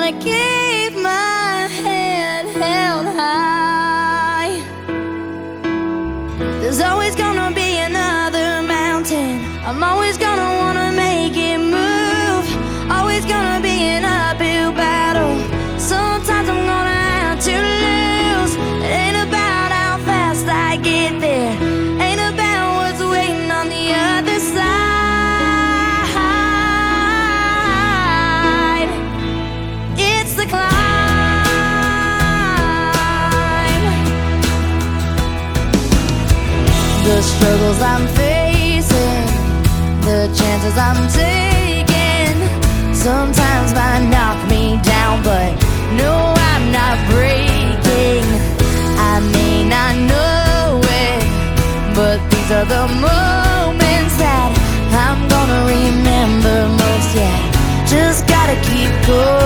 Gotta keep my head held high. There's always gonna be another mountain. I'm always gonna wanna make it move. Always gonna be The struggles I'm facing, the chances I'm taking, sometimes might knock me down, but no, I'm not breaking. I may not know it, but these are the moments that I'm gonna remember most. Yeah, just gotta keep going,